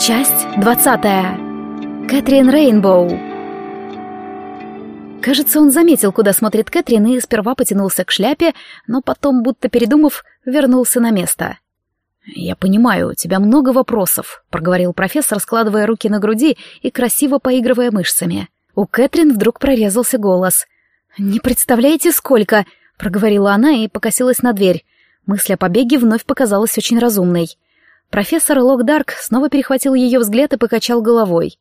Часть двадцатая. Кэтрин Рейнбоу. Кажется, он заметил, куда смотрит Кэтрин, и сперва потянулся к шляпе, но потом, будто передумав, вернулся на место. «Я понимаю, у тебя много вопросов», — проговорил профессор, складывая руки на груди и красиво поигрывая мышцами. У Кэтрин вдруг прорезался голос. «Не представляете, сколько!» — проговорила она и покосилась на дверь. Мысль о побеге вновь показалась очень разумной. Профессор Локдарк снова перехватил ее взгляд и покачал головой.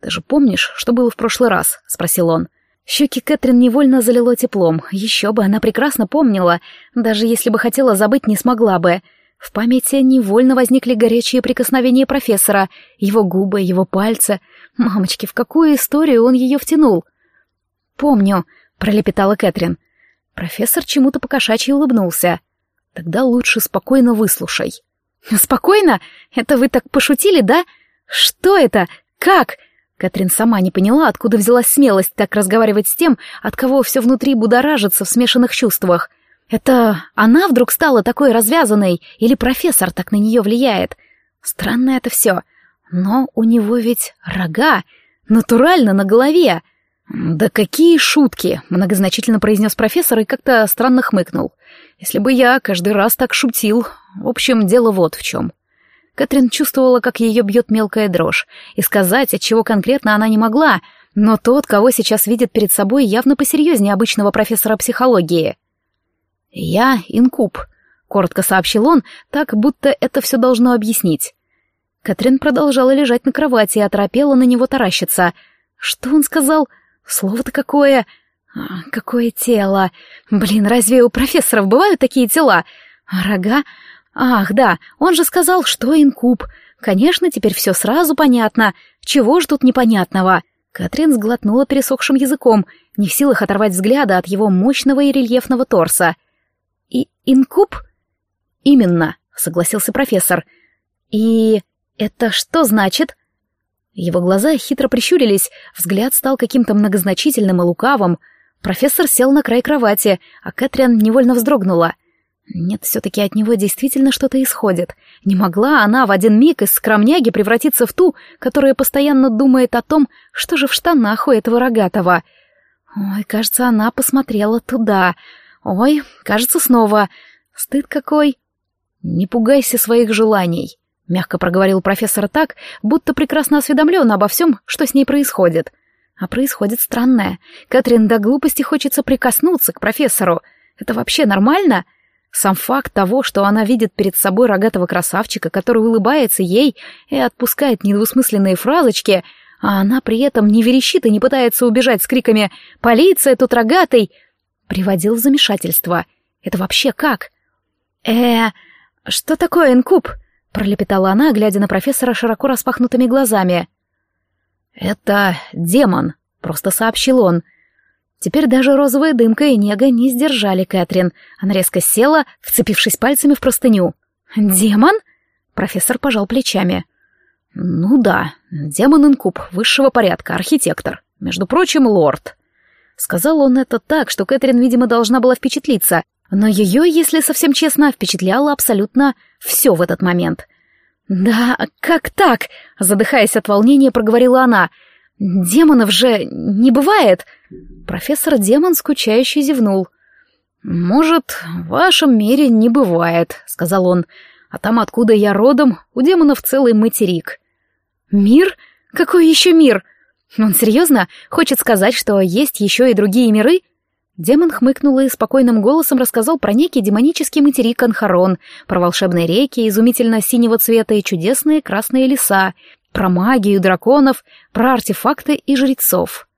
«Ты же помнишь, что было в прошлый раз?» — спросил он. Щеки Кэтрин невольно залило теплом. Еще бы, она прекрасно помнила. Даже если бы хотела забыть, не смогла бы. В памяти невольно возникли горячие прикосновения профессора, его губы, его пальцы. Мамочки, в какую историю он ее втянул? «Помню», — пролепетала Кэтрин. Профессор чему-то покошачьи улыбнулся. «Тогда лучше спокойно выслушай». «Спокойно? Это вы так пошутили, да? Что это? Как?» Катрин сама не поняла, откуда взялась смелость так разговаривать с тем, от кого все внутри будоражится в смешанных чувствах. Это она вдруг стала такой развязанной, или профессор так на нее влияет? Странно это все. Но у него ведь рога, натурально на голове. «Да какие шутки!» — многозначительно произнес профессор и как-то странно хмыкнул. «Если бы я каждый раз так шутил. В общем, дело вот в чем». Кэтрин чувствовала, как ее бьет мелкая дрожь, и сказать, от чего конкретно она не могла, но тот, кого сейчас видит перед собой, явно посерьезнее обычного профессора психологии. «Я инкуб», — коротко сообщил он, так, будто это все должно объяснить. Кэтрин продолжала лежать на кровати и оторопела на него таращиться. «Что он сказал? Слово-то какое...» а, «Какое тело! Блин, разве у профессоров бывают такие тела? Рога? Ах, да, он же сказал, что инкуб. Конечно, теперь все сразу понятно. Чего ж тут непонятного? Катрин сглотнула пересохшим языком, не в силах оторвать взгляда от его мощного и рельефного торса. «И инкуб?» «Именно», — согласился профессор. «И это что значит?» Его глаза хитро прищурились, взгляд стал каким-то многозначительным и лукавым. Профессор сел на край кровати, а Кэтрин невольно вздрогнула — нет, все-таки от него действительно что-то исходит. Не могла она в один миг из скромняги превратиться в ту, которая постоянно думает о том, что же в штанах у этого рогатого. Ой, кажется, она посмотрела туда. Ой, кажется, снова. Стыд какой. Не пугайся своих желаний, мягко проговорил профессор так, будто прекрасно осведомлен обо всем, что с ней происходит. А происходит странное. Кэтрин до глупости хочется прикоснуться к профессору. Это вообще нормально? — сам факт того, что она видит перед собой рогатого красавчика, который улыбается ей и отпускает недвусмысленные фразочки, а она при этом не верещит и не пытается убежать с криками «Полиция, тут рогатый!», приводил в замешательство. Это вообще как? э что такое инкуб?» — пролепетала она, глядя на профессора широко распахнутыми глазами. «Это демон», — просто сообщил он, — Теперь даже розовая дымка и нега не сдержали Кэтрин. Она резко села, вцепившись пальцами в простыню. «Демон?» Профессор пожал плечами. «Ну да, демон-инкуб высшего порядка, архитектор. Между прочим, лорд». Сказал он это так, что Кэтрин, видимо, должна была впечатлиться, но ее, если совсем честно, впечатляло абсолютно все в этот момент. «Да, как так?» — задыхаясь от волнения, проговорила она. «Демонов же не бывает!» Профессор Демон скучающе зевнул. «Может, в вашем мире не бывает», — сказал он. «А там, откуда я родом, у демонов целый материк». «Мир? Какой еще мир? Он серьезно хочет сказать, что есть еще и другие миры?» Демон хмыкнул и спокойным голосом рассказал про некий демонический материк Анхарон, про волшебные реки изумительно синего цвета и чудесные красные леса, про магию драконов, про артефакты и жрецов.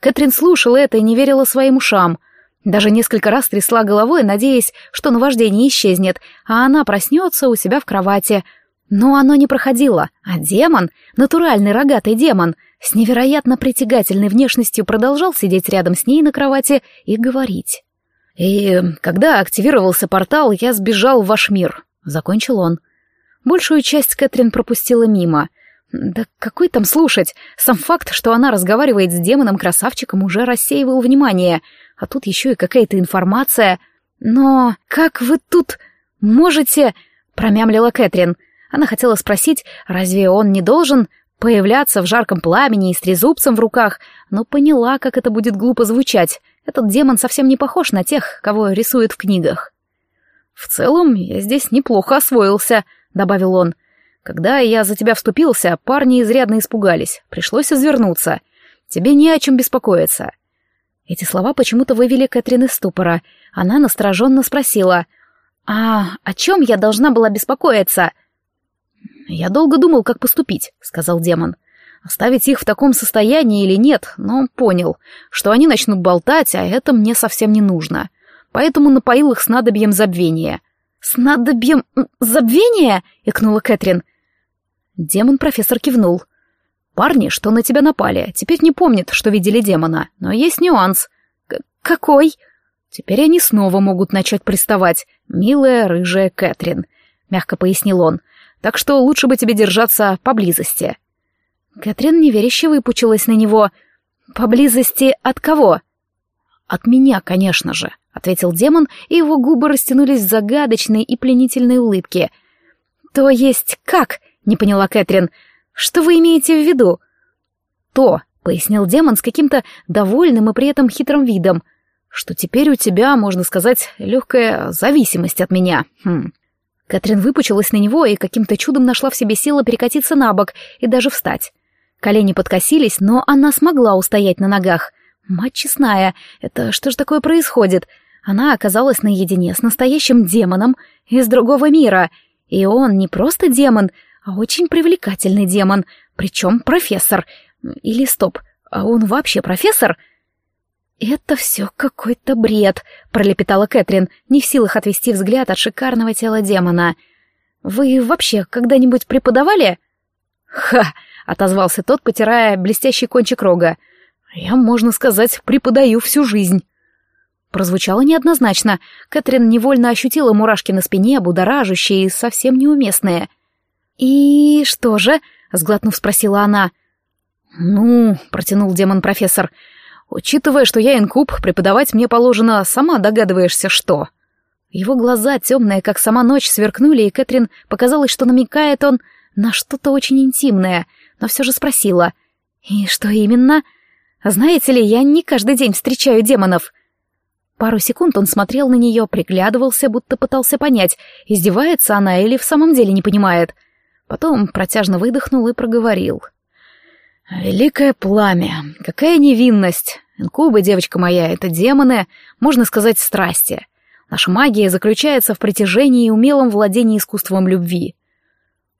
Кэтрин слушала это и не верила своим ушам. Даже несколько раз трясла головой, надеясь, что наваждение исчезнет, а она проснется у себя в кровати. Но оно не проходило, а демон, натуральный рогатый демон, с невероятно притягательной внешностью продолжал сидеть рядом с ней на кровати и говорить. «И когда активировался портал, я сбежал в ваш мир», — закончил он. Большую часть Кэтрин пропустила мимо — Да какой там слушать? Сам факт, что она разговаривает с демоном-красавчиком, уже рассеивал внимание. А тут еще и какая-то информация. Но как вы тут можете... Промямлила Кэтрин. Она хотела спросить, разве он не должен появляться в жарком пламени и с трезубцем в руках, но поняла, как это будет глупо звучать. Этот демон совсем не похож на тех, кого рисуют в книгах. «В целом, я здесь неплохо освоился», — добавил он. Когда я за тебя вступился, парни изрядно испугались. Пришлось извернуться. Тебе не о чем беспокоиться. Эти слова почему-то вывели Кэтрин из ступора. Она настороженно спросила. «А о чем я должна была беспокоиться?» «Я долго думал, как поступить», — сказал демон. «Оставить их в таком состоянии или нет, но понял, что они начнут болтать, а это мне совсем не нужно. Поэтому напоил их снадобьем забвения». «Снадобьем забвения?» — икнула Кэтрин. Демон-профессор кивнул. «Парни, что на тебя напали, теперь не помнят, что видели демона, но есть нюанс». «Какой?» «Теперь они снова могут начать приставать, милая рыжая Кэтрин», — мягко пояснил он. «Так что лучше бы тебе держаться поблизости». Кэтрин неверяще выпучилась на него. «Поблизости от кого?» «От меня, конечно же», — ответил демон, и его губы растянулись в загадочной и пленительной улыбке. «То есть как?» — не поняла Кэтрин. «Что вы имеете в виду?» «То», — пояснил демон с каким-то довольным и при этом хитрым видом, «что теперь у тебя, можно сказать, легкая зависимость от меня. Хм». Кэтрин выпучилась на него и каким-то чудом нашла в себе силы перекатиться на бок и даже встать. Колени подкосились, но она смогла устоять на ногах. Мать честная, это что же такое происходит? Она оказалась наедине с настоящим демоном из другого мира. И он не просто демон, а очень привлекательный демон, причем профессор. Или стоп, а он вообще профессор? Это все какой-то бред, пролепетала Кэтрин, не в силах отвести взгляд от шикарного тела демона. Вы вообще когда-нибудь преподавали? Ха, отозвался тот, потирая блестящий кончик рога. Я, можно сказать, преподаю всю жизнь. Прозвучало неоднозначно. Кэтрин невольно ощутила мурашки на спине, будоражащие и совсем неуместные — «И что же?» — сглотнув, спросила она. «Ну», — протянул демон-профессор, — «учитывая, что я инкуб, преподавать мне положено, сама догадываешься, что». Его глаза, темные, как сама ночь, сверкнули, и Кэтрин показалось, что намекает он на что-то очень интимное, но все же спросила. «И что именно?» «Знаете ли, я не каждый день встречаю демонов». Пару секунд он смотрел на нее, приглядывался, будто пытался понять, издевается она или в самом деле не понимает — Потом протяжно выдохнул и проговорил. «Великое пламя! Какая невинность! Инкубы, девочка моя, это демоны, можно сказать, страсти. Наша магия заключается в притяжении и умелом владении искусством любви».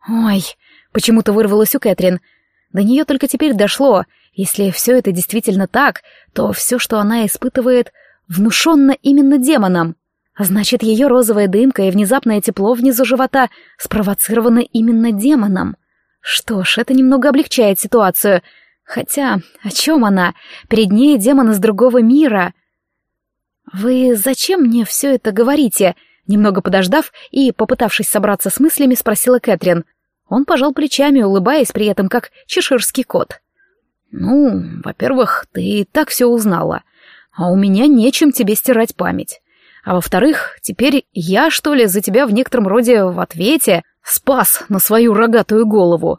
«Ой!» — почему-то вырвалось у Кэтрин. До нее только теперь дошло. Если все это действительно так, то все, что она испытывает, внушенно именно демонам. А значит, ее розовая дымка и внезапное тепло внизу живота спровоцированы именно демоном. Что ж, это немного облегчает ситуацию. Хотя, о чем она? Перед ней демон из другого мира. «Вы зачем мне все это говорите?» Немного подождав и, попытавшись собраться с мыслями, спросила Кэтрин. Он пожал плечами, улыбаясь при этом как чеширский кот. «Ну, во-первых, ты и так все узнала, а у меня нечем тебе стирать память. А во-вторых, теперь я, что ли, за тебя в некотором роде в ответе спас на свою рогатую голову.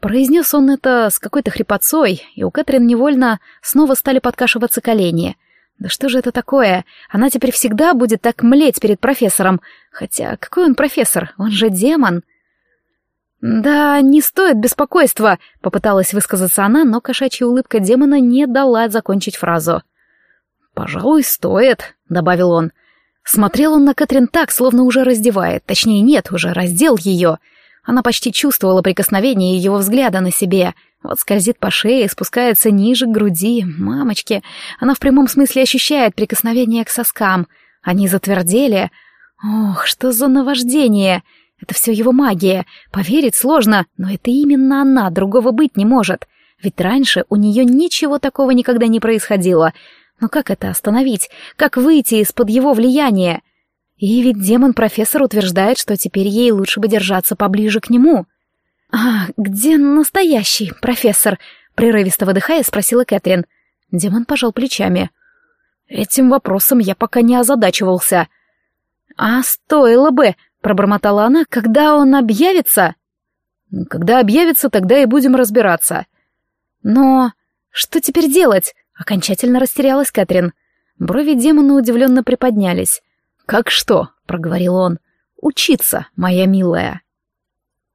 Произнес он это с какой-то хрипотцой, и у Кэтрин невольно снова стали подкашиваться колени. Да что же это такое? Она теперь всегда будет так млеть перед профессором. Хотя какой он профессор? Он же демон. «Да, не стоит беспокойства», — попыталась высказаться она, но кошачья улыбка демона не дала закончить фразу. «Пожалуй, стоит», — добавил он. Смотрел он на Кэтрин так, словно уже раздевает, точнее нет, уже раздел ее. Она почти чувствовала прикосновение его взгляда на себе. Вот скользит по шее, спускается ниже к груди. Мамочки, она в прямом смысле ощущает прикосновение к соскам. Они затвердели. Ох, что за наваждение! Это все его магия. Поверить сложно, но это именно она, другого быть не может. Ведь раньше у нее ничего такого никогда не происходило — но как это остановить? Как выйти из-под его влияния? И ведь демон-профессор утверждает, что теперь ей лучше бы держаться поближе к нему. «А где настоящий профессор?» — прерывисто выдыхая, спросила Кэтрин. Демон пожал плечами. «Этим вопросом я пока не озадачивался». «А стоило бы», — пробормотала она, — «когда он объявится?» «Когда объявится, тогда и будем разбираться». «Но что теперь делать?» — окончательно растерялась Кэтрин. Брови демона удивленно приподнялись. «Как что?» — проговорил он. «Учиться, моя милая».